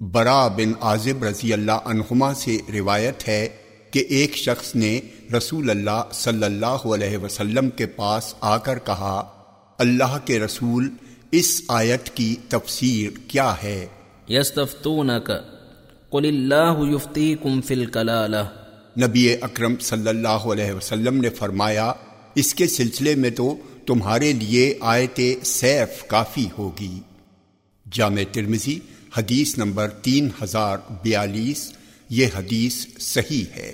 برا بن عازب رضی اللہ عنہما سے روایت ہے کہ ایک شخص نے رسول اللہ صلی اللہ علیہ وسلم کے پاس آ کر کہا اللہ کے رسول اس آیت کی تفسیر کیا ہے؟ یستفتونک قل اللہ یفتیکم فی الکلالہ۔ نبی اکرم صلی اللہ علیہ وسلم نے فرمایا اس کے سلسلے میں تو تمہارے لیے آیت سیف کافی ہوگی۔ جامع ترمزی حدیث نمبر تین ہزار بیالیس یہ حدیث صحیح ہے۔